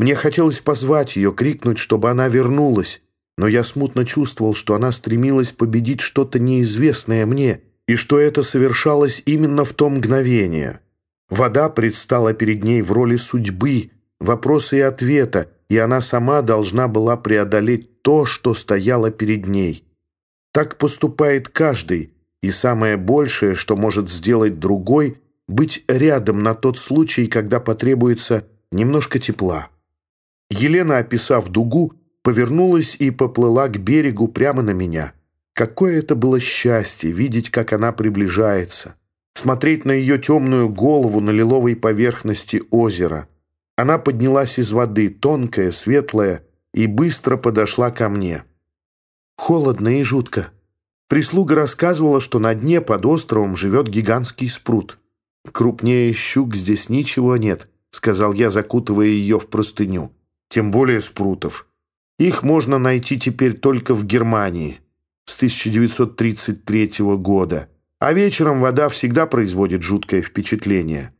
Мне хотелось позвать ее, крикнуть, чтобы она вернулась, но я смутно чувствовал, что она стремилась победить что-то неизвестное мне, и что это совершалось именно в то мгновение. Вода предстала перед ней в роли судьбы, вопроса и ответа, и она сама должна была преодолеть то, что стояло перед ней. Так поступает каждый, и самое большее, что может сделать другой, быть рядом на тот случай, когда потребуется немножко тепла. Елена, описав дугу, повернулась и поплыла к берегу прямо на меня. Какое это было счастье видеть, как она приближается, смотреть на ее темную голову на лиловой поверхности озера. Она поднялась из воды, тонкая, светлая, и быстро подошла ко мне. Холодно и жутко. Прислуга рассказывала, что на дне под островом живет гигантский спрут. «Крупнее щук здесь ничего нет», — сказал я, закутывая ее в простыню. «Тем более спрутов. Их можно найти теперь только в Германии с 1933 года. А вечером вода всегда производит жуткое впечатление.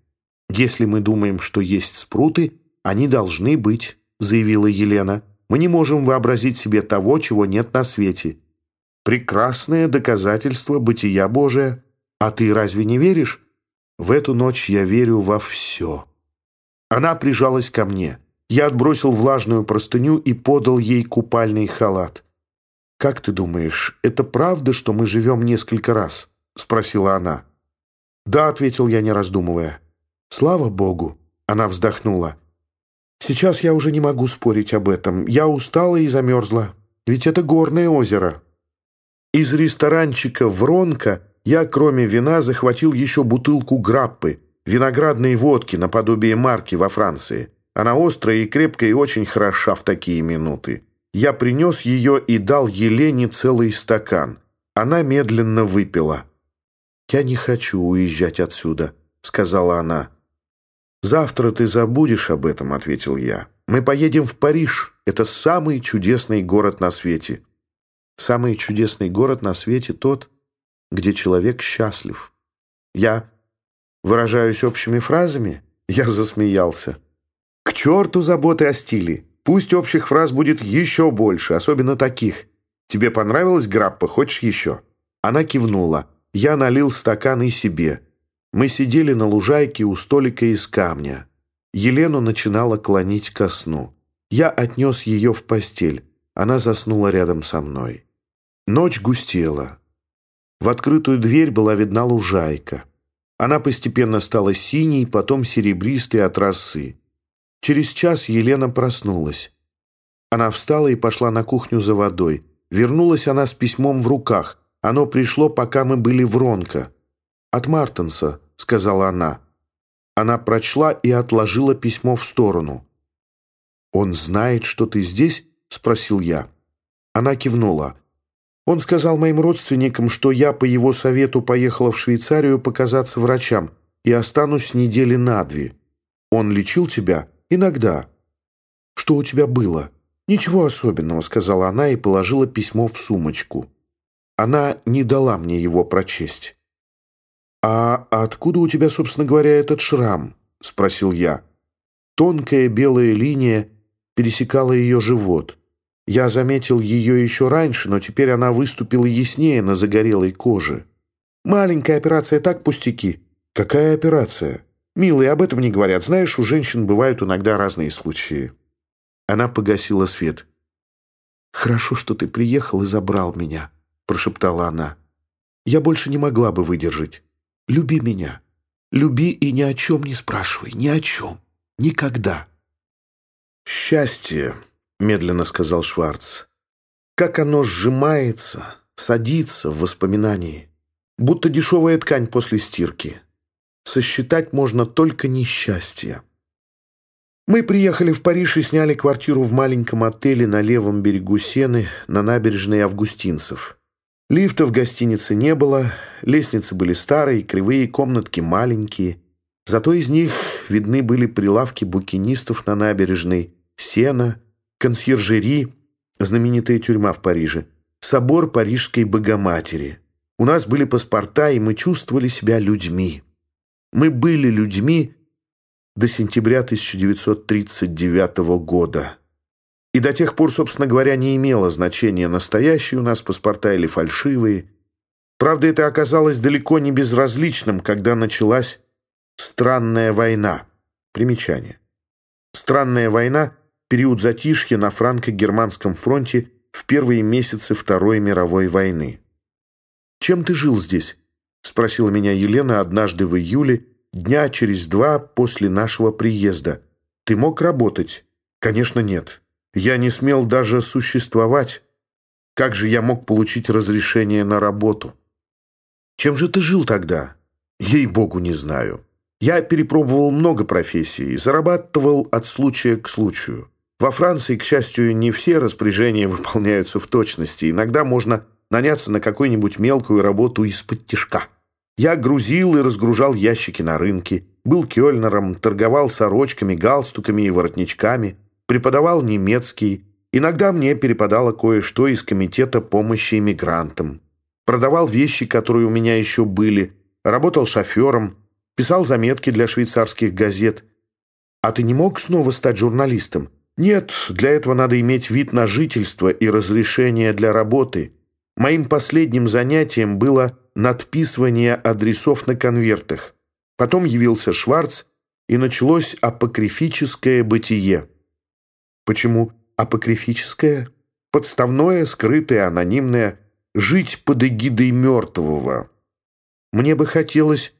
Если мы думаем, что есть спруты, они должны быть», — заявила Елена. «Мы не можем вообразить себе того, чего нет на свете» прекрасное доказательство бытия Божия. А ты разве не веришь? В эту ночь я верю во все. Она прижалась ко мне. Я отбросил влажную простыню и подал ей купальный халат. «Как ты думаешь, это правда, что мы живем несколько раз?» — спросила она. «Да», — ответил я, не раздумывая. «Слава Богу!» — она вздохнула. «Сейчас я уже не могу спорить об этом. Я устала и замерзла. Ведь это горное озеро». Из ресторанчика «Вронка» я, кроме вина, захватил еще бутылку граппы, виноградной водки наподобие марки во Франции. Она острая и крепкая и очень хороша в такие минуты. Я принес ее и дал Елене целый стакан. Она медленно выпила. «Я не хочу уезжать отсюда», — сказала она. «Завтра ты забудешь об этом», — ответил я. «Мы поедем в Париж. Это самый чудесный город на свете». Самый чудесный город на свете тот, где человек счастлив. Я выражаюсь общими фразами? Я засмеялся. К черту заботы о стиле. Пусть общих фраз будет еще больше, особенно таких. Тебе понравилась граппа? Хочешь еще? Она кивнула. Я налил стакан и себе. Мы сидели на лужайке у столика из камня. Елену начинала клонить ко сну. Я отнес ее в постель. Она заснула рядом со мной. Ночь густела. В открытую дверь была видна лужайка. Она постепенно стала синей, потом серебристой от росы. Через час Елена проснулась. Она встала и пошла на кухню за водой. Вернулась она с письмом в руках. Оно пришло, пока мы были в Ронко. «От Мартенса», — сказала она. Она прочла и отложила письмо в сторону. «Он знает, что ты здесь?» — спросил я. Она кивнула. Он сказал моим родственникам, что я по его совету поехала в Швейцарию показаться врачам и останусь недели на две. Он лечил тебя? Иногда. Что у тебя было? Ничего особенного, сказала она и положила письмо в сумочку. Она не дала мне его прочесть. «А откуда у тебя, собственно говоря, этот шрам?» — спросил я. Тонкая белая линия пересекала ее живот. Я заметил ее еще раньше, но теперь она выступила яснее на загорелой коже. «Маленькая операция, так пустяки». «Какая операция?» «Милые, об этом не говорят. Знаешь, у женщин бывают иногда разные случаи». Она погасила свет. «Хорошо, что ты приехал и забрал меня», — прошептала она. «Я больше не могла бы выдержать. Люби меня. Люби и ни о чем не спрашивай. Ни о чем. Никогда». «Счастье», медленно сказал Шварц. Как оно сжимается, садится в воспоминании, будто дешевая ткань после стирки. Сосчитать можно только несчастье. Мы приехали в Париж и сняли квартиру в маленьком отеле на левом берегу Сены на набережной Августинцев. Лифта в гостинице не было, лестницы были старые, кривые, комнатки маленькие. Зато из них видны были прилавки букинистов на набережной, сена — консьержери, знаменитая тюрьма в Париже, собор Парижской Богоматери. У нас были паспорта, и мы чувствовали себя людьми. Мы были людьми, до сентября 1939 года. И до тех пор, собственно говоря, не имело значения, настоящие у нас паспорта или фальшивые. Правда, это оказалось далеко не безразличным, когда началась странная война. Примечание. Странная война – период затишья на франко-германском фронте в первые месяцы Второй мировой войны. «Чем ты жил здесь?» – спросила меня Елена однажды в июле, дня через два после нашего приезда. «Ты мог работать?» «Конечно, нет. Я не смел даже существовать. Как же я мог получить разрешение на работу?» «Чем же ты жил тогда?» «Ей-богу, не знаю. Я перепробовал много профессий, зарабатывал от случая к случаю. Во Франции, к счастью, не все распоряжения выполняются в точности. Иногда можно наняться на какую-нибудь мелкую работу из-под тяжка. Я грузил и разгружал ящики на рынке, был кёльнером, торговал сорочками, галстуками и воротничками, преподавал немецкий. Иногда мне перепадало кое-что из комитета помощи иммигрантам. Продавал вещи, которые у меня еще были, работал шофером, писал заметки для швейцарских газет. А ты не мог снова стать журналистом? Нет, для этого надо иметь вид на жительство и разрешение для работы. Моим последним занятием было надписывание адресов на конвертах. Потом явился Шварц, и началось апокрифическое бытие. Почему апокрифическое? Подставное, скрытое, анонимное. Жить под эгидой мертвого. Мне бы хотелось,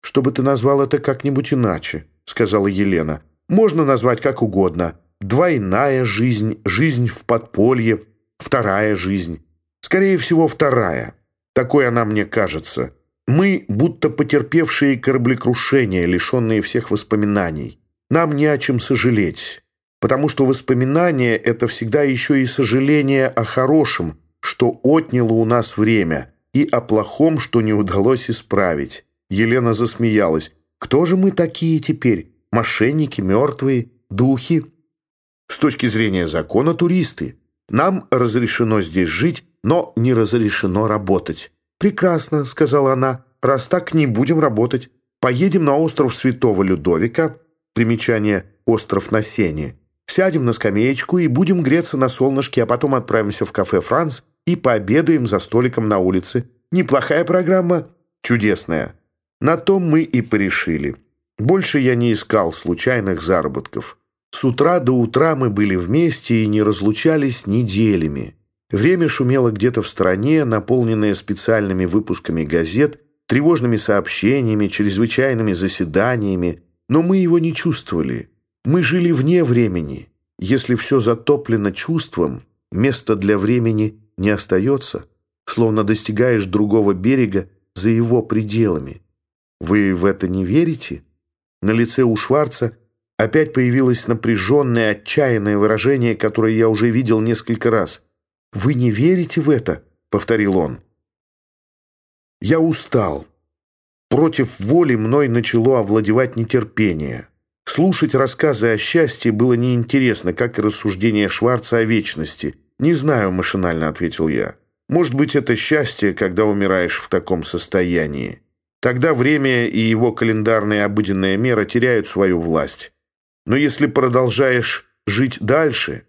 чтобы ты назвал это как-нибудь иначе, сказала Елена. Можно назвать как угодно. Двойная жизнь, жизнь в подполье, вторая жизнь. Скорее всего, вторая. Такой она мне кажется. Мы будто потерпевшие кораблекрушение, лишенные всех воспоминаний. Нам не о чем сожалеть, потому что воспоминания — это всегда еще и сожаление о хорошем, что отняло у нас время, и о плохом, что не удалось исправить. Елена засмеялась. «Кто же мы такие теперь? Мошенники, мертвые, духи?» «С точки зрения закона, туристы. Нам разрешено здесь жить, но не разрешено работать. «Прекрасно», — сказала она, — «раз так, не будем работать. Поедем на остров Святого Людовика, примечание «Остров на Сене». Сядем на скамеечку и будем греться на солнышке, а потом отправимся в кафе «Франц» и пообедаем за столиком на улице. Неплохая программа? Чудесная. На том мы и порешили. Больше я не искал случайных заработков. С утра до утра мы были вместе и не разлучались неделями. Время шумело где-то в стороне, наполненное специальными выпусками газет, тревожными сообщениями, чрезвычайными заседаниями, но мы его не чувствовали. Мы жили вне времени. Если все затоплено чувством, места для времени не остается, словно достигаешь другого берега за его пределами. Вы в это не верите? На лице у Шварца опять появилось напряженное, отчаянное выражение, которое я уже видел несколько раз – «Вы не верите в это?» — повторил он. «Я устал. Против воли мной начало овладевать нетерпение. Слушать рассказы о счастье было неинтересно, как и рассуждения Шварца о вечности. «Не знаю», — машинально ответил я. «Может быть, это счастье, когда умираешь в таком состоянии. Тогда время и его календарная обыденная мера теряют свою власть. Но если продолжаешь жить дальше,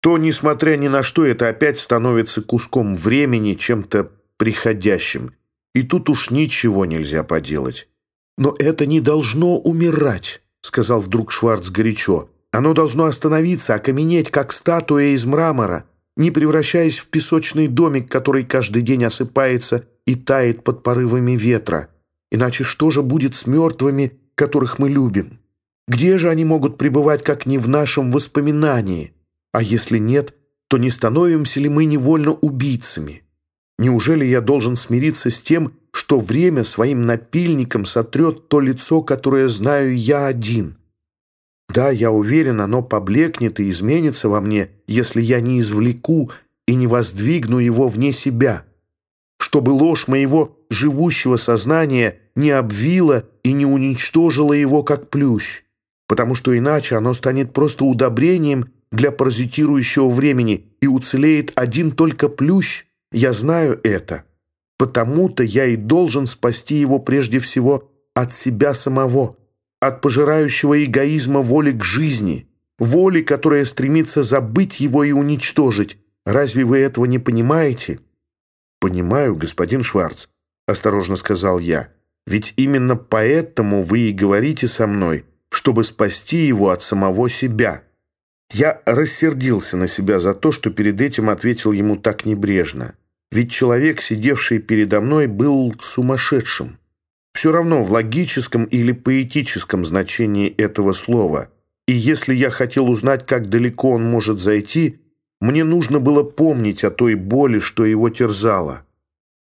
то, несмотря ни на что, это опять становится куском времени, чем-то приходящим. И тут уж ничего нельзя поделать. «Но это не должно умирать», — сказал вдруг Шварц горячо. «Оно должно остановиться, окаменеть, как статуя из мрамора, не превращаясь в песочный домик, который каждый день осыпается и тает под порывами ветра. Иначе что же будет с мертвыми, которых мы любим? Где же они могут пребывать, как не в нашем воспоминании?» А если нет, то не становимся ли мы невольно убийцами? Неужели я должен смириться с тем, что время своим напильником сотрет то лицо, которое знаю я один? Да, я уверен, оно поблекнет и изменится во мне, если я не извлеку и не воздвигну его вне себя, чтобы ложь моего живущего сознания не обвила и не уничтожила его как плющ, потому что иначе оно станет просто удобрением для паразитирующего времени, и уцелеет один только плющ. Я знаю это. Потому-то я и должен спасти его прежде всего от себя самого. от пожирающего эгоизма воли к жизни, воли, которая стремится забыть его и уничтожить. Разве вы этого не понимаете?» «Понимаю, господин Шварц», — осторожно сказал я. «Ведь именно поэтому вы и говорите со мной, чтобы спасти его от самого себя». Я рассердился на себя за то, что перед этим ответил ему так небрежно. Ведь человек, сидевший передо мной, был сумасшедшим. Все равно в логическом или поэтическом значении этого слова. И если я хотел узнать, как далеко он может зайти, мне нужно было помнить о той боли, что его терзала.